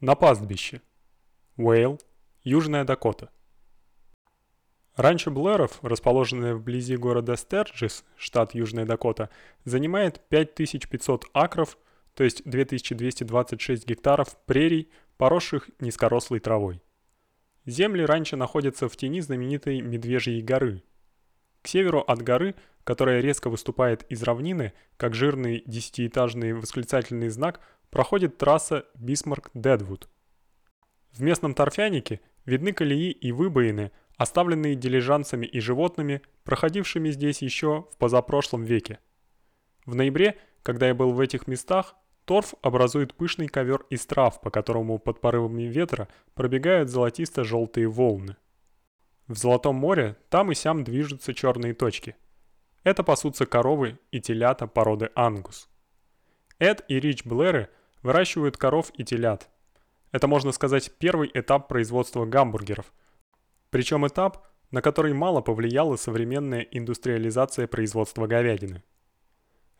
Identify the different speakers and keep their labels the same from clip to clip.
Speaker 1: На пастбище. Уэйл, Южная Дакота. Ранчо Блэров, расположенное вблизи города Стерджис, штат Южная Дакота, занимает 5500 акров, то есть 2226 гектаров прерий, поросших низкорослой травой. Земли ранчо находятся в тени знаменитой Медвежьей горы. К северу от горы, которая резко выступает из равнины, как жирный десятиэтажный восклицательный знак, проходит трасса Бисмарк-Дедвуд. В местном торфянике видны колеи и выбоины, оставленные дилижансами и животными, проходившими здесь еще в позапрошлом веке. В ноябре, когда я был в этих местах, торф образует пышный ковер из трав, по которому под порывами ветра пробегают золотисто-желтые волны. В Золотом море там и сям движутся черные точки. Это пасутся коровы и телята породы ангус. Эд и Рич Блэры выращивают коров и телят. Это, можно сказать, первый этап производства гамбургеров. Причем этап, на который мало повлияла современная индустриализация производства говядины.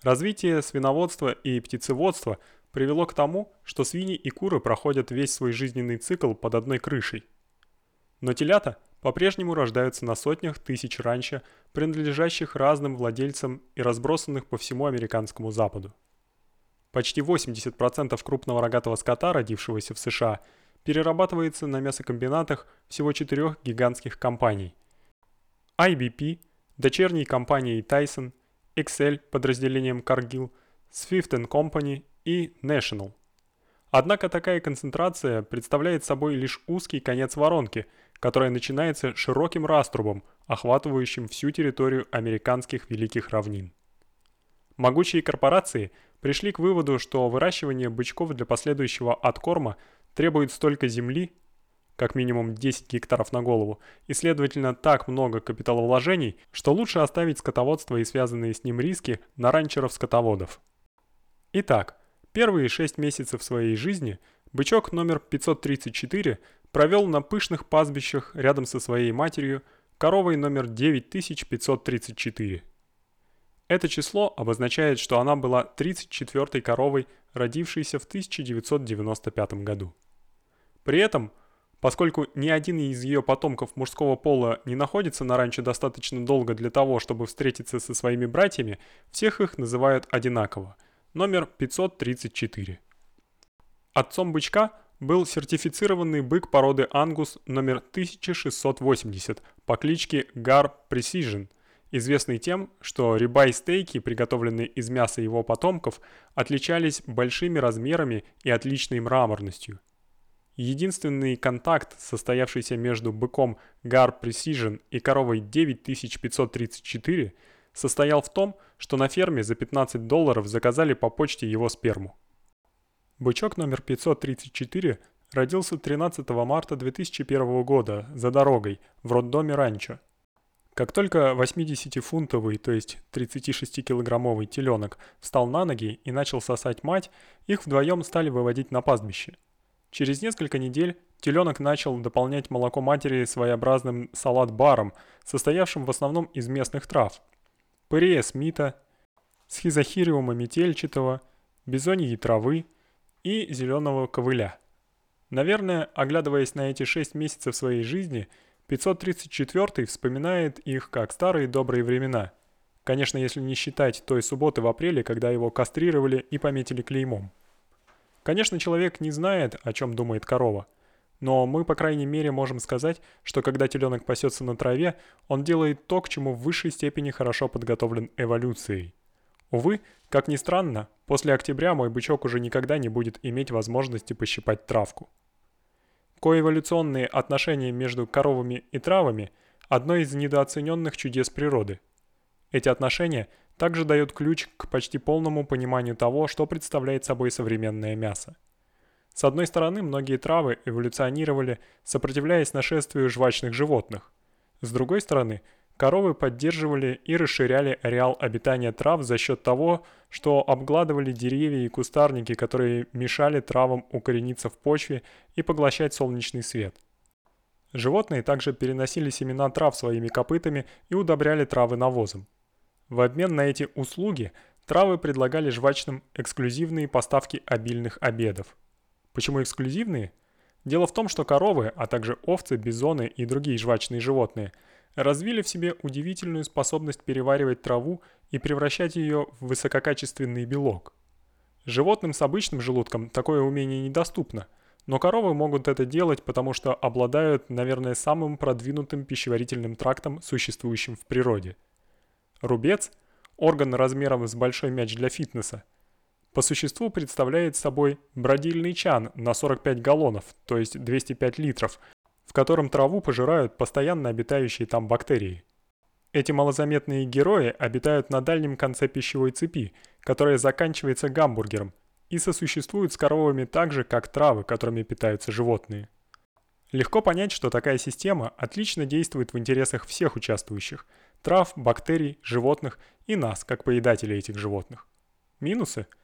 Speaker 1: Развитие свиноводства и птицеводства привело к тому, что свиньи и куры проходят весь свой жизненный цикл под одной крышей. Но телята по-прежнему рождаются на сотнях тысяч ранчо, принадлежащих разным владельцам и разбросанных по всему американскому западу. Почти 80% крупного рогатого скота, родившегося в США, перерабатывается на мясокомбинатах всего четырех гигантских компаний. IBP, дочерней компанией Tyson, Excel подразделением Cargill, Swift Company и National. Однако такая концентрация представляет собой лишь узкий конец воронки, которая начинается широким раструбом, охватывающим всю территорию американских великих равнин. Могучие корпорации – пришли к выводу, что выращивание бычков для последующего откорма требует столько земли, как минимум 10 гектаров на голову, и следовательно так много капиталовложений, что лучше оставить скотоводство и связанные с ним риски на ранчеров-скотоводов. Итак, первые 6 месяцев своей жизни бычок номер 534 провел на пышных пастбищах рядом со своей матерью, коровой номер 9534. Это число обозначает, что она была 34-й коровой, родившейся в 1995 году. При этом, поскольку ни один из ее потомков мужского пола не находится на ранчо достаточно долго для того, чтобы встретиться со своими братьями, всех их называют одинаково – номер 534. Отцом бычка был сертифицированный бык породы Ангус номер 1680 по кличке Gar Precision – известный тем, что рибай-стейки, приготовленные из мяса его потомков, отличались большими размерами и отличной мраморностью. Единственный контакт, состоявшийся между быком Gar Precision и коровой 9534, состоял в том, что на ферме за 15 долларов заказали по почте его сперму. Бычок номер 534 родился 13 марта 2001 года за дорогой в роддоме Ранчо. Как только 80-фунтовый, то есть 36-килограммовый теленок встал на ноги и начал сосать мать, их вдвоем стали выводить на пастбище. Через несколько недель теленок начал дополнять молоко матери своеобразным салат-баром, состоявшим в основном из местных трав. Пырея смита, схизохириума метельчатого, бизоньей травы и зеленого ковыля. Наверное, оглядываясь на эти 6 месяцев своей жизни – 534 вспоминает их как старые добрые времена. Конечно, если не считать той субботы в апреле, когда его кастрировали и пометили клеймом. Конечно, человек не знает, о чем думает корова. Но мы, по крайней мере, можем сказать, что когда теленок пасется на траве, он делает то, к чему в высшей степени хорошо подготовлен эволюцией. Увы, как ни странно, после октября мой бычок уже никогда не будет иметь возможности пощипать травку. Коэволюционные отношения между коровами и травами – одно из недооцененных чудес природы. Эти отношения также дают ключ к почти полному пониманию того, что представляет собой современное мясо. С одной стороны, многие травы эволюционировали, сопротивляясь нашествию жвачных животных. С другой стороны – Коровы поддерживали и расширяли ареал обитания трав за счет того, что обгладывали деревья и кустарники, которые мешали травам укорениться в почве и поглощать солнечный свет. Животные также переносили семена трав своими копытами и удобряли травы навозом. В обмен на эти услуги травы предлагали жвачным эксклюзивные поставки обильных обедов. Почему эксклюзивные? Дело в том, что коровы, а также овцы, бизоны и другие жвачные животные развили в себе удивительную способность переваривать траву и превращать ее в высококачественный белок. Животным с обычным желудком такое умение недоступно, но коровы могут это делать, потому что обладают, наверное, самым продвинутым пищеварительным трактом, существующим в природе. Рубец – орган размером с большой мяч для фитнеса – по существу представляет собой бродильный чан на 45 галлонов, то есть 205 литров, в котором траву пожирают постоянно обитающие там бактерии. Эти малозаметные герои обитают на дальнем конце пищевой цепи, которая заканчивается гамбургером, и сосуществуют с коровами так же, как травы, которыми питаются животные. Легко понять, что такая система отлично действует в интересах всех участвующих – трав, бактерий, животных и нас, как поедателей этих животных. Минусы –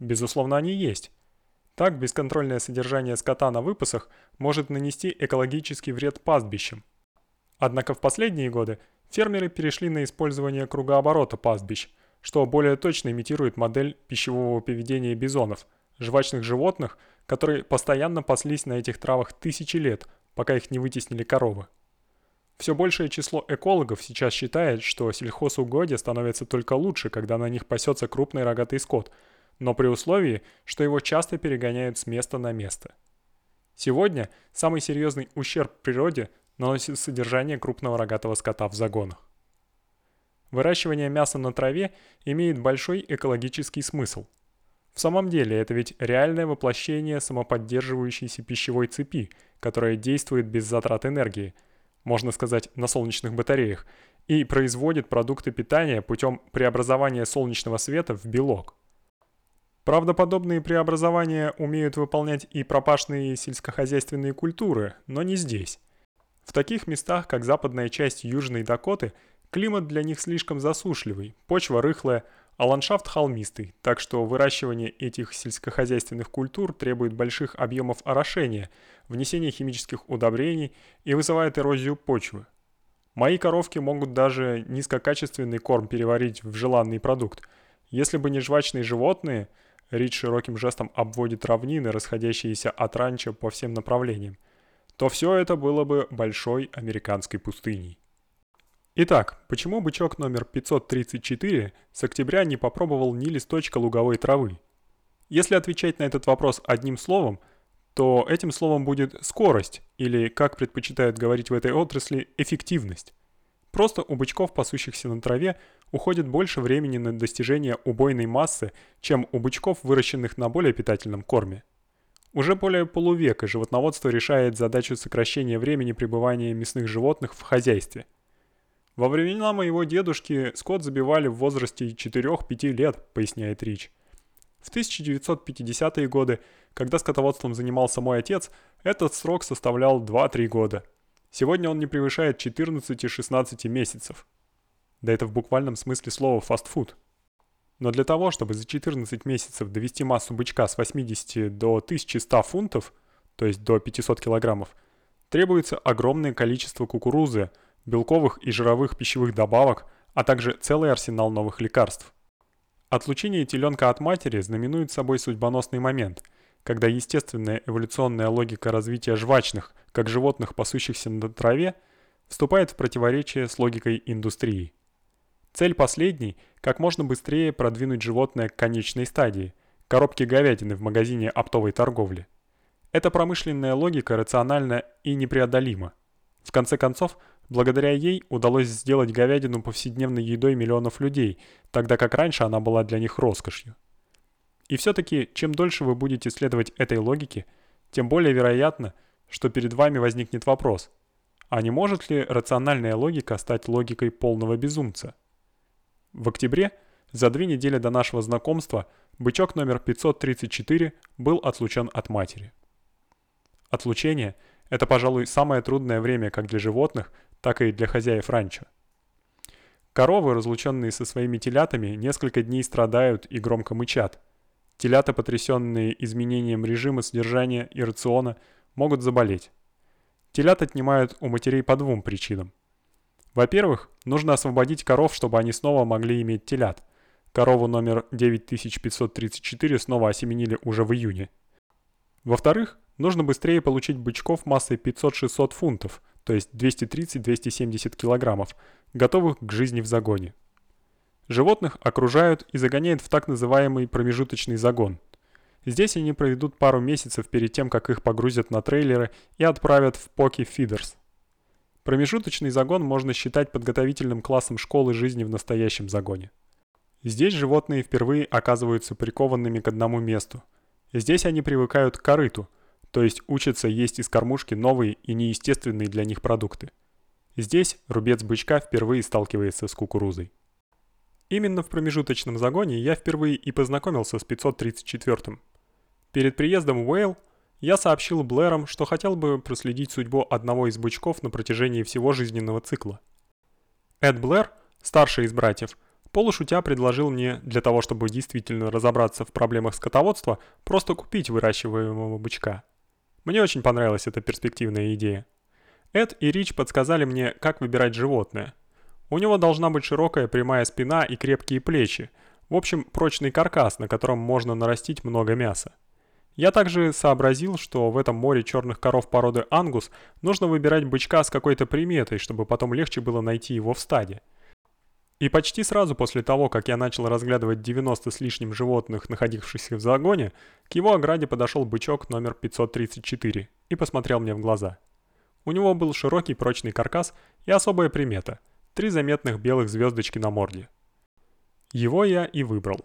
Speaker 1: Безусловно, они есть. Так, бесконтрольное содержание скота на выпасах может нанести экологический вред пастбищам. Однако в последние годы фермеры перешли на использование кругооборота пастбищ, что более точно имитирует модель пищевого поведения бизонов, жвачных животных, которые постоянно паслись на этих травах тысячи лет, пока их не вытеснили коровы. Все большее число экологов сейчас считает, что сельхозугодья становятся только лучше, когда на них пасется крупный рогатый скот – но при условии, что его часто перегоняют с места на место. Сегодня самый серьезный ущерб природе наносит содержание крупного рогатого скота в загонах. Выращивание мяса на траве имеет большой экологический смысл. В самом деле, это ведь реальное воплощение самоподдерживающейся пищевой цепи, которая действует без затрат энергии, можно сказать, на солнечных батареях, и производит продукты питания путем преобразования солнечного света в белок. Правда, подобные преобразования умеют выполнять и пропашные сельскохозяйственные культуры, но не здесь. В таких местах, как западная часть Южной Дакоты, климат для них слишком засушливый, почва рыхлая, а ландшафт холмистый, так что выращивание этих сельскохозяйственных культур требует больших объемов орошения, внесения химических удобрений и вызывает эрозию почвы. Мои коровки могут даже низкокачественный корм переварить в желанный продукт. Если бы не жвачные животные – Рид широким жестом обводит равнины, расходящиеся от ранчо по всем направлениям, то все это было бы большой американской пустыней. Итак, почему бычок номер 534 с октября не попробовал ни листочка луговой травы? Если отвечать на этот вопрос одним словом, то этим словом будет скорость, или, как предпочитают говорить в этой отрасли, эффективность. Просто у бычков, пасущихся на траве, уходит больше времени на достижение убойной массы, чем у бычков, выращенных на более питательном корме. Уже более полувека животноводство решает задачу сокращения времени пребывания мясных животных в хозяйстве. Во времена моего дедушки скот забивали в возрасте 4-5 лет, поясняет Рич. В 1950-е годы, когда скотоводством занимался мой отец, этот срок составлял 2-3 года – Сегодня он не превышает 14-16 месяцев. Да это в буквальном смысле слова фастфуд. Но для того, чтобы за 14 месяцев довести массу бычка с 80 до 1100 фунтов, то есть до 500 килограммов, требуется огромное количество кукурузы, белковых и жировых пищевых добавок, а также целый арсенал новых лекарств. Отлучение теленка от матери знаменует собой судьбоносный момент – когда естественная эволюционная логика развития жвачных, как животных, пасущихся на траве, вступает в противоречие с логикой индустрии. Цель последней – как можно быстрее продвинуть животное к конечной стадии – коробке говядины в магазине оптовой торговли. Эта промышленная логика рациональна и непреодолима. В конце концов, благодаря ей удалось сделать говядину повседневной едой миллионов людей, тогда как раньше она была для них роскошью. И все-таки, чем дольше вы будете следовать этой логике, тем более вероятно, что перед вами возникнет вопрос, а не может ли рациональная логика стать логикой полного безумца? В октябре, за две недели до нашего знакомства, бычок номер 534 был отлучен от матери. Отлучение – это, пожалуй, самое трудное время как для животных, так и для хозяев ранчо. Коровы, разлученные со своими телятами, несколько дней страдают и громко мычат – Телята, потрясенные изменением режима содержания и рациона, могут заболеть. Телят отнимают у матерей по двум причинам. Во-первых, нужно освободить коров, чтобы они снова могли иметь телят. Корову номер 9534 снова осеменили уже в июне. Во-вторых, нужно быстрее получить бычков массой 500-600 фунтов, то есть 230-270 килограммов, готовых к жизни в загоне. Животных окружают и загоняют в так называемый промежуточный загон. Здесь они проведут пару месяцев перед тем, как их погрузят на трейлеры и отправят в Поки Фидерс. Промежуточный загон можно считать подготовительным классом школы жизни в настоящем загоне. Здесь животные впервые оказываются прикованными к одному месту. Здесь они привыкают к корыту, то есть учатся есть из кормушки новые и неестественные для них продукты. Здесь рубец бычка впервые сталкивается с кукурузой. Именно в промежуточном загоне я впервые и познакомился с 534-м. Перед приездом в Уэйл я сообщил Блэрам, что хотел бы проследить судьбу одного из бычков на протяжении всего жизненного цикла. Эд Блэр, старший из братьев, полушутя предложил мне для того, чтобы действительно разобраться в проблемах скотоводства, просто купить выращиваемого бычка. Мне очень понравилась эта перспективная идея. Эд и Рич подсказали мне, как выбирать животное. У него должна быть широкая прямая спина и крепкие плечи. В общем, прочный каркас, на котором можно нарастить много мяса. Я также сообразил, что в этом море черных коров породы ангус нужно выбирать бычка с какой-то приметой, чтобы потом легче было найти его в стаде. И почти сразу после того, как я начал разглядывать 90 с лишним животных, находившихся в загоне, к его ограде подошел бычок номер 534 и посмотрел мне в глаза. У него был широкий прочный каркас и особая примета – три заметных белых звездочки на морде. Его я и выбрал.